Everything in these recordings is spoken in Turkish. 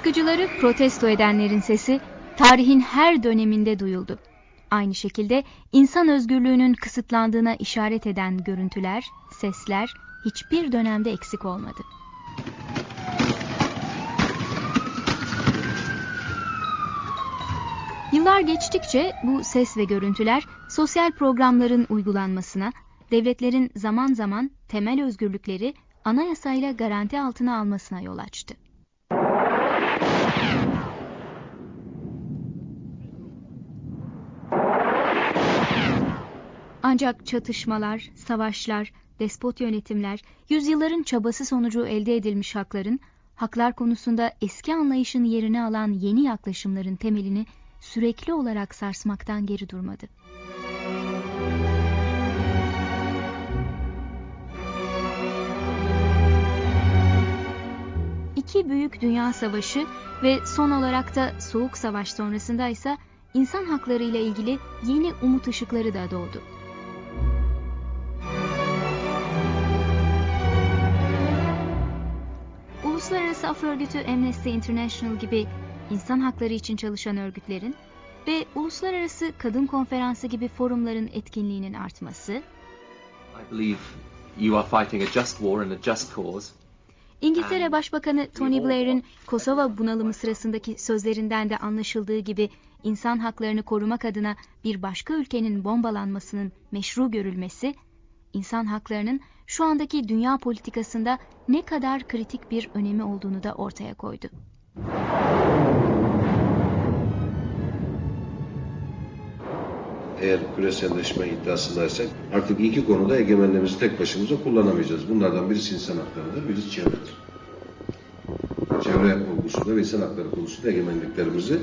Baskıcıları protesto edenlerin sesi tarihin her döneminde duyuldu. Aynı şekilde insan özgürlüğünün kısıtlandığına işaret eden görüntüler, sesler hiçbir dönemde eksik olmadı. Yıllar geçtikçe bu ses ve görüntüler sosyal programların uygulanmasına, devletlerin zaman zaman temel özgürlükleri anayasayla garanti altına almasına yol açtı. Ancak çatışmalar, savaşlar, despot yönetimler, yüzyılların çabası sonucu elde edilmiş hakların, haklar konusunda eski anlayışın yerini alan yeni yaklaşımların temelini sürekli olarak sarsmaktan geri durmadı. İki büyük dünya savaşı ve son olarak da soğuk savaş sonrasında ise insan hakları ile ilgili yeni umut ışıkları da doğdu. Uluslararası Af Örgütü Amnesty International gibi insan hakları için çalışan örgütlerin ve Uluslararası Kadın Konferansı gibi forumların etkinliğinin artması, İngiltere Başbakanı Tony Blair'in Kosova bunalımı sırasındaki sözlerinden de anlaşıldığı gibi insan haklarını korumak adına bir başka ülkenin bombalanmasının meşru görülmesi, insan haklarının şu andaki dünya politikasında ne kadar kritik bir önemi olduğunu da ortaya koydu. Eğer küreselleşme iddiasındaysak artık iki konuda egemenliğimizi tek başımıza kullanamayacağız. Bunlardan birisi insan haklarıdır, birisi çevredir. Çevre olgusunda ve insan hakları konusunda egemenliklerimizi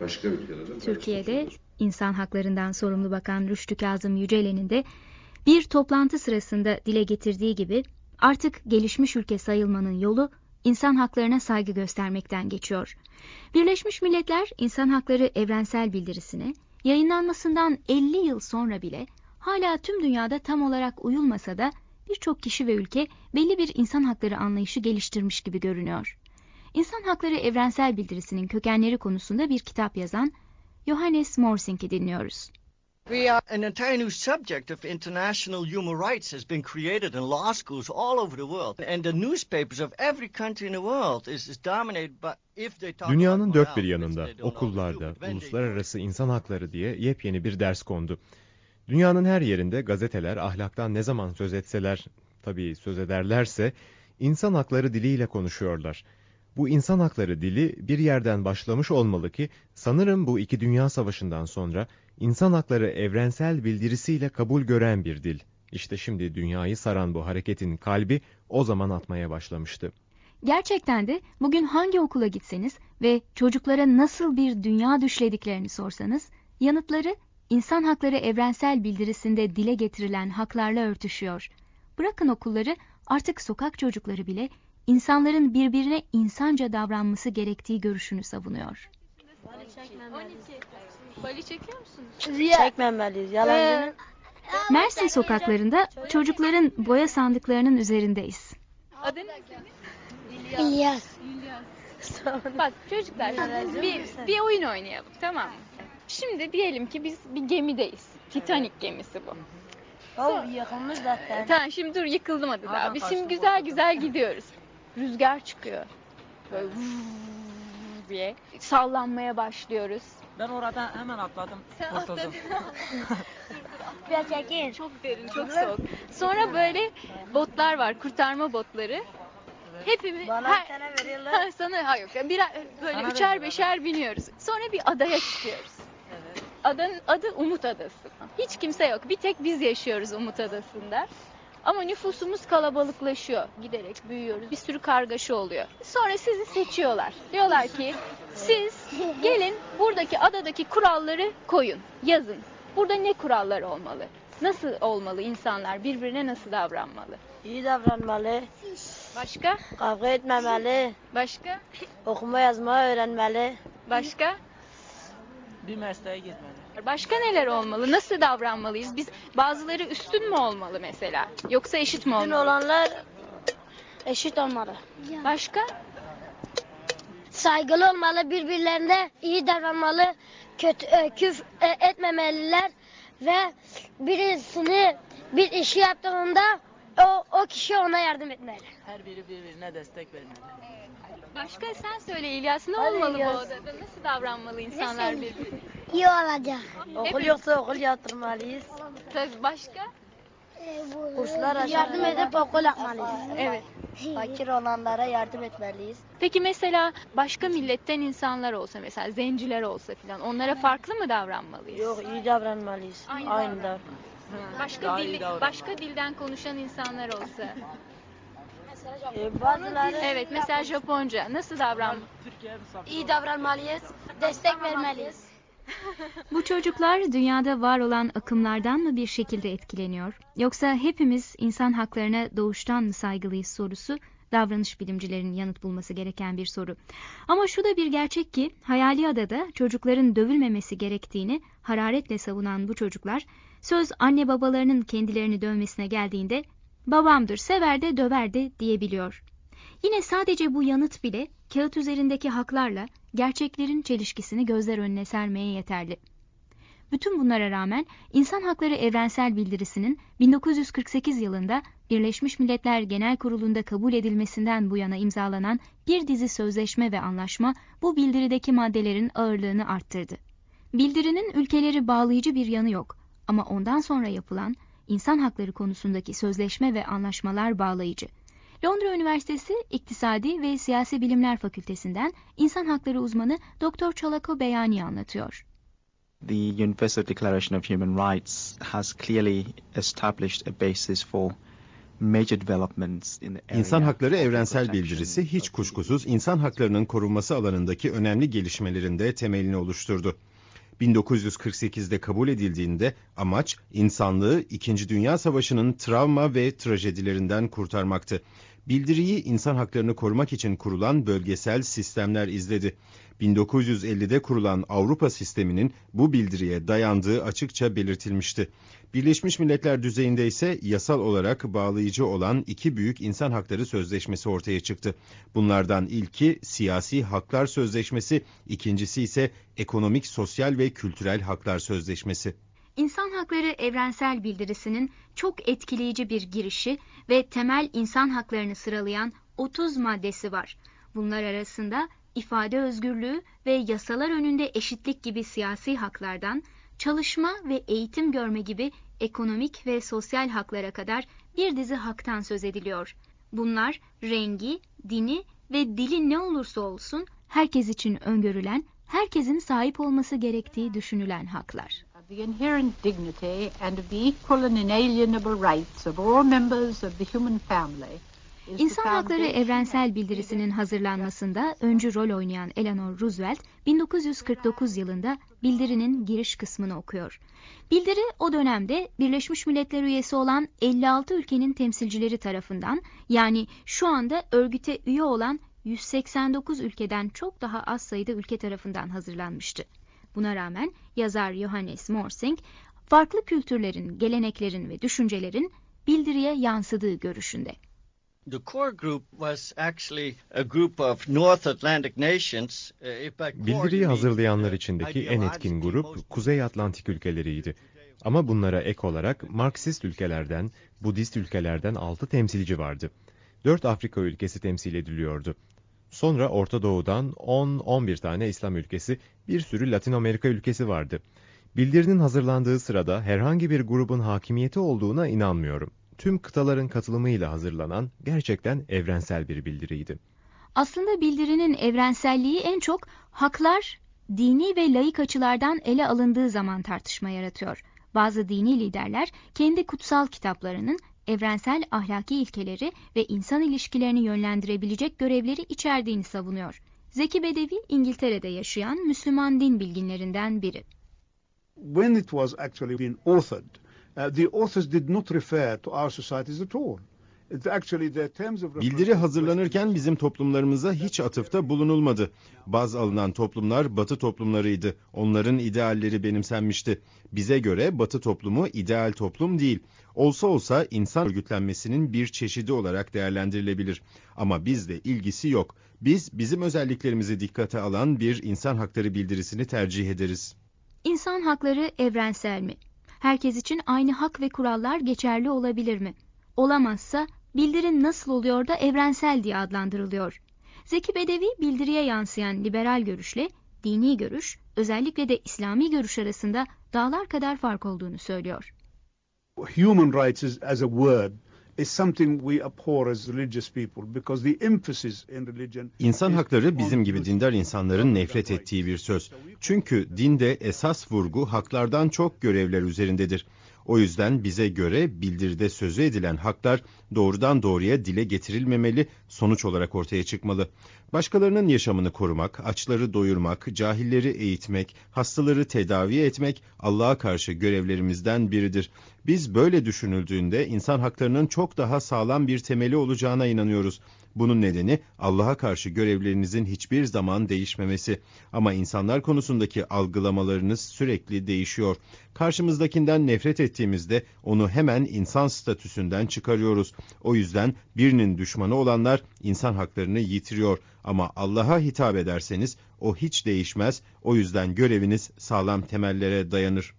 başka ülkelerden Türkiye'de insan haklarından sorumlu bakan Rüştü Kazım Yücelen'in de bir toplantı sırasında dile getirdiği gibi artık gelişmiş ülke sayılmanın yolu insan haklarına saygı göstermekten geçiyor. Birleşmiş Milletler İnsan Hakları Evrensel Bildirisi'ne yayınlanmasından 50 yıl sonra bile hala tüm dünyada tam olarak uyulmasa da birçok kişi ve ülke belli bir insan hakları anlayışı geliştirmiş gibi görünüyor. İnsan Hakları Evrensel Bildirisi'nin kökenleri konusunda bir kitap yazan Johannes Morsink'i dinliyoruz. We are an entire new subject of international human rights has been created in law schools all over the world. And the newspapers of every country in the world is, is dominated by if they talk Dünyanın dört bir yanında, okullarda, uluslararası insan hakları diye yepyeni bir ders kondu. Dünyanın her yerinde gazeteler ahlaktan ne zaman söz etseler, tabii söz ederlerse, insan hakları diliyle konuşuyorlar. Bu insan hakları dili bir yerden başlamış olmalı ki sanırım bu iki dünya savaşından sonra insan hakları evrensel bildirisiyle kabul gören bir dil. İşte şimdi dünyayı saran bu hareketin kalbi o zaman atmaya başlamıştı. Gerçekten de bugün hangi okula gitseniz ve çocuklara nasıl bir dünya düşlediklerini sorsanız, yanıtları insan hakları evrensel bildirisinde dile getirilen haklarla örtüşüyor. Bırakın okulları, artık sokak çocukları bile insanların birbirine insanca davranması gerektiği görüşünü savunuyor. Bali çekiyor musunuz? Çekmemeliyiz. Yalancının Mersin sokaklarında çocukların boya sandıklarının üzerindeyiz. Adın ne senin? İlyas. Bak çocuklar bir, bir oyun oynayalım tamam mı? Şimdi diyelim ki biz bir gemideyiz. Titanic gemisi bu. O yıkılmış zaten. Tamam şimdi dur yıkıldım adı daha. Biz şimdi güzel güzel gidiyoruz. Rüzgar çıkıyor. Böyle diye sallanmaya başlıyoruz. Ben orada hemen atladım. Sen atladın. Biraz çekin. Çok derin, çok soğuk. Sonra böyle botlar var, kurtarma botları. Hepimiz Bana her- bir tane veriyorlar. Ha, sana hayır yok. Bir böyle Sana üçer veriyorlar. beşer biniyoruz. Sonra bir adaya çıkıyoruz. Adanın adı Umut Adası. Hiç kimse yok. Bir tek biz yaşıyoruz Umut Adası'nda. Ama nüfusumuz kalabalıklaşıyor. Giderek büyüyoruz. Bir sürü kargaşa oluyor. Sonra sizi seçiyorlar. Diyorlar ki siz gelin buradaki adadaki kuralları koyun. Yazın. Burada ne kurallar olmalı? Nasıl olmalı insanlar? Birbirine nasıl davranmalı? İyi davranmalı. Başka? Kavga etmemeli. Başka? Okuma yazma öğrenmeli. Başka? Bir mesleğe gitmeli. Başka neler olmalı? Nasıl davranmalıyız? Biz bazıları üstün mü olmalı mesela? Yoksa eşit mi Bütün olmalı? olanlar eşit olmalı. Başka? saygılı olmalı, birbirlerine iyi davranmalı, kötü e, küf e, etmemeliler ve birisini bir işi yaptığında o, o kişi ona yardım etmeli. Her biri birbirine destek vermeli. Başka sen söyle İlyas ne Hadi olmalı bu İlyas. odada? Nasıl davranmalı insanlar birbirine? İyi olacak. Okul yoksa okul yatırmalıyız. Tabii başka? Kurslar yardım edip okul yapmalıyız. Evet. Fakir olanlara yardım etmeliyiz. Peki mesela başka milletten insanlar olsa mesela zenciler olsa filan onlara farklı mı davranmalıyız? Yok iyi davranmalıyız. Aynı Aynı davran. Başka dil, başka dilden konuşan insanlar olsa. Ee, bazıları Evet mesela Japonca nasıl davran? İyi davranmalıyız. Destek vermeliyiz. Bu çocuklar dünyada var olan akımlardan mı bir şekilde etkileniyor? Yoksa hepimiz insan haklarına doğuştan mı saygılıyız sorusu davranış bilimcilerinin yanıt bulması gereken bir soru. Ama şu da bir gerçek ki hayali adada çocukların dövülmemesi gerektiğini hararetle savunan bu çocuklar söz anne babalarının kendilerini dövmesine geldiğinde babamdır sever de döver de diyebiliyor. Yine sadece bu yanıt bile kağıt üzerindeki haklarla gerçeklerin çelişkisini gözler önüne sermeye yeterli. Bütün bunlara rağmen İnsan Hakları Evrensel Bildirisi'nin 1948 yılında Birleşmiş Milletler Genel Kurulu'nda kabul edilmesinden bu yana imzalanan bir dizi sözleşme ve anlaşma bu bildirideki maddelerin ağırlığını arttırdı. Bildirinin ülkeleri bağlayıcı bir yanı yok ama ondan sonra yapılan insan hakları konusundaki sözleşme ve anlaşmalar bağlayıcı. Londra Üniversitesi İktisadi ve Siyasi Bilimler Fakültesinden insan hakları uzmanı Dr. Çalako Beyani anlatıyor. The Universal Declaration of Human Rights has clearly established a basis for major developments in the area İnsan Hakları Evrensel Bildirisi hiç kuşkusuz insan haklarının korunması alanındaki önemli gelişmelerinde temelini oluşturdu. 1948'de kabul edildiğinde amaç insanlığı 2. Dünya Savaşı'nın travma ve trajedilerinden kurtarmaktı. Bildiriyi insan haklarını korumak için kurulan bölgesel sistemler izledi. 1950'de kurulan Avrupa sisteminin bu bildiriye dayandığı açıkça belirtilmişti. Birleşmiş Milletler düzeyinde ise yasal olarak bağlayıcı olan iki büyük insan hakları sözleşmesi ortaya çıktı. Bunlardan ilki Siyasi Haklar Sözleşmesi, ikincisi ise Ekonomik, Sosyal ve Kültürel Haklar Sözleşmesi. İnsan Hakları Evrensel Bildirisi'nin çok etkileyici bir girişi ve temel insan haklarını sıralayan 30 maddesi var. Bunlar arasında ifade özgürlüğü ve yasalar önünde eşitlik gibi siyasi haklardan, çalışma ve eğitim görme gibi ekonomik ve sosyal haklara kadar bir dizi haktan söz ediliyor. Bunlar rengi, dini ve dili ne olursa olsun herkes için öngörülen, herkesin sahip olması gerektiği düşünülen haklar. Of the inherent dignity and of the equal and inalienable rights of all members of the human family İnsan Hakları Evrensel Bildirisi'nin hazırlanmasında öncü rol oynayan Eleanor Roosevelt 1949 yılında bildirinin giriş kısmını okuyor. Bildiri o dönemde Birleşmiş Milletler üyesi olan 56 ülkenin temsilcileri tarafından yani şu anda örgüte üye olan 189 ülkeden çok daha az sayıda ülke tarafından hazırlanmıştı. Buna rağmen yazar Johannes Morsing, farklı kültürlerin, geleneklerin ve düşüncelerin bildiriye yansıdığı görüşünde. The core group was actually a group of North Atlantic nations. You Bildiriyi hazırlayanlar içindeki en etkin grup Kuzey Atlantik ülkeleriydi. Ama bunlara ek olarak Marksist ülkelerden, Budist ülkelerden 6 temsilci vardı. 4 Afrika ülkesi temsil ediliyordu. Sonra Orta Doğu'dan 10-11 tane İslam ülkesi, bir sürü Latin Amerika ülkesi vardı. Bildirinin hazırlandığı sırada herhangi bir grubun hakimiyeti olduğuna inanmıyorum. Tüm kıtaların katılımıyla hazırlanan gerçekten evrensel bir bildiriydi. Aslında bildirinin evrenselliği en çok haklar dini ve laik açılardan ele alındığı zaman tartışma yaratıyor. Bazı dini liderler kendi kutsal kitaplarının evrensel ahlaki ilkeleri ve insan ilişkilerini yönlendirebilecek görevleri içerdiğini savunuyor. Zeki Bedevi İngiltere'de yaşayan Müslüman din bilginlerinden biri. when it was actually being authored, uh, the authors did not refer to our societies at all. Bildiri hazırlanırken bizim toplumlarımıza hiç atıfta bulunulmadı. Baz alınan toplumlar Batı toplumlarıydı. Onların idealleri benimsenmişti. Bize göre Batı toplumu ideal toplum değil. Olsa olsa insan örgütlenmesinin bir çeşidi olarak değerlendirilebilir. Ama bizde ilgisi yok. Biz bizim özelliklerimizi dikkate alan bir insan hakları bildirisini tercih ederiz. İnsan hakları evrensel mi? Herkes için aynı hak ve kurallar geçerli olabilir mi? Olamazsa bildirin nasıl oluyor da evrensel diye adlandırılıyor. Zeki Bedevi bildiriye yansıyan liberal görüşle dini görüş, özellikle de İslami görüş arasında dağlar kadar fark olduğunu söylüyor. Human rights is, as a word is something we abhor as religious people because the emphasis in religion İnsan hakları bizim gibi dindar insanların nefret ettiği bir söz. Çünkü dinde esas vurgu haklardan çok görevler üzerindedir. O yüzden bize göre bildiride sözü edilen haklar doğrudan doğruya dile getirilmemeli, sonuç olarak ortaya çıkmalı. Başkalarının yaşamını korumak, açları doyurmak, cahilleri eğitmek, hastaları tedavi etmek Allah'a karşı görevlerimizden biridir. Biz böyle düşünüldüğünde insan haklarının çok daha sağlam bir temeli olacağına inanıyoruz. Bunun nedeni Allah'a karşı görevlerinizin hiçbir zaman değişmemesi. Ama insanlar konusundaki algılamalarınız sürekli değişiyor. Karşımızdakinden nefret ettiğimizde onu hemen insan statüsünden çıkarıyoruz. O yüzden birinin düşmanı olanlar insan haklarını yitiriyor. Ama Allah'a hitap ederseniz o hiç değişmez. O yüzden göreviniz sağlam temellere dayanır.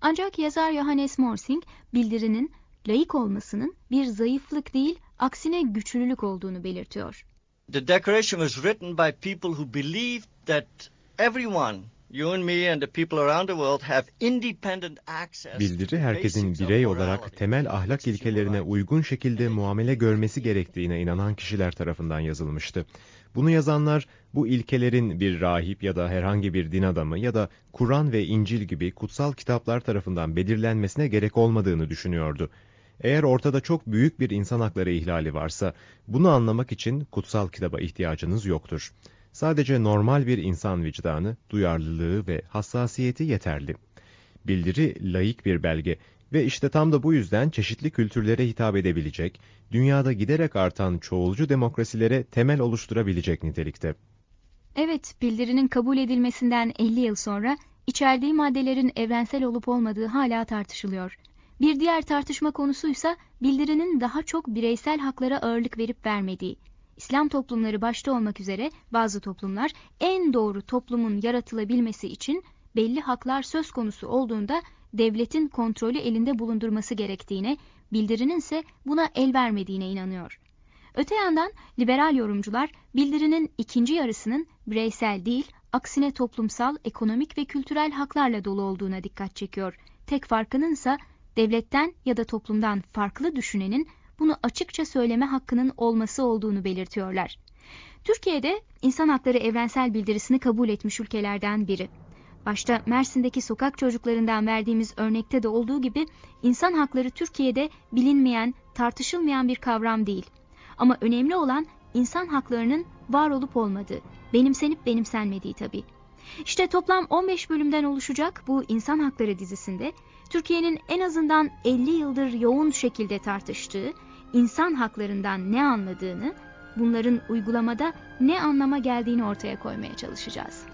Ancak yazar Johannes Morsing bildirinin layık olmasının bir zayıflık değil, aksine güçlülük olduğunu belirtiyor. The declaration was written by people who believed that everyone You and me and the people around the world have independent access Bildiri herkesin birey olarak temel ahlak ilkelerine uygun şekilde muamele görmesi gerektiğine inanan kişiler tarafından yazılmıştı. Bunu yazanlar bu ilkelerin bir rahip ya da herhangi bir din adamı ya da Kur'an ve İncil gibi kutsal kitaplar tarafından belirlenmesine gerek olmadığını düşünüyordu. Eğer ortada çok büyük bir insan hakları ihlali varsa bunu anlamak için kutsal kitaba ihtiyacınız yoktur. Sadece normal bir insan vicdanı, duyarlılığı ve hassasiyeti yeterli. Bildiri layık bir belge ve işte tam da bu yüzden çeşitli kültürlere hitap edebilecek, dünyada giderek artan çoğulcu demokrasilere temel oluşturabilecek nitelikte. Evet, bildirinin kabul edilmesinden 50 yıl sonra içerdiği maddelerin evrensel olup olmadığı hala tartışılıyor. Bir diğer tartışma konusuysa bildirinin daha çok bireysel haklara ağırlık verip vermediği. İslam toplumları başta olmak üzere bazı toplumlar en doğru toplumun yaratılabilmesi için belli haklar söz konusu olduğunda devletin kontrolü elinde bulundurması gerektiğine, bildirinin ise buna el vermediğine inanıyor. Öte yandan liberal yorumcular bildirinin ikinci yarısının bireysel değil, aksine toplumsal, ekonomik ve kültürel haklarla dolu olduğuna dikkat çekiyor. Tek farkının ise devletten ya da toplumdan farklı düşünenin bunu açıkça söyleme hakkının olması olduğunu belirtiyorlar. Türkiye'de insan hakları evrensel bildirisini kabul etmiş ülkelerden biri. Başta Mersin'deki sokak çocuklarından verdiğimiz örnekte de olduğu gibi insan hakları Türkiye'de bilinmeyen, tartışılmayan bir kavram değil. Ama önemli olan insan haklarının var olup olmadığı, benimsenip benimsenmediği tabii. İşte toplam 15 bölümden oluşacak bu insan hakları dizisinde Türkiye'nin en azından 50 yıldır yoğun şekilde tartıştığı insan haklarından ne anladığını, bunların uygulamada ne anlama geldiğini ortaya koymaya çalışacağız.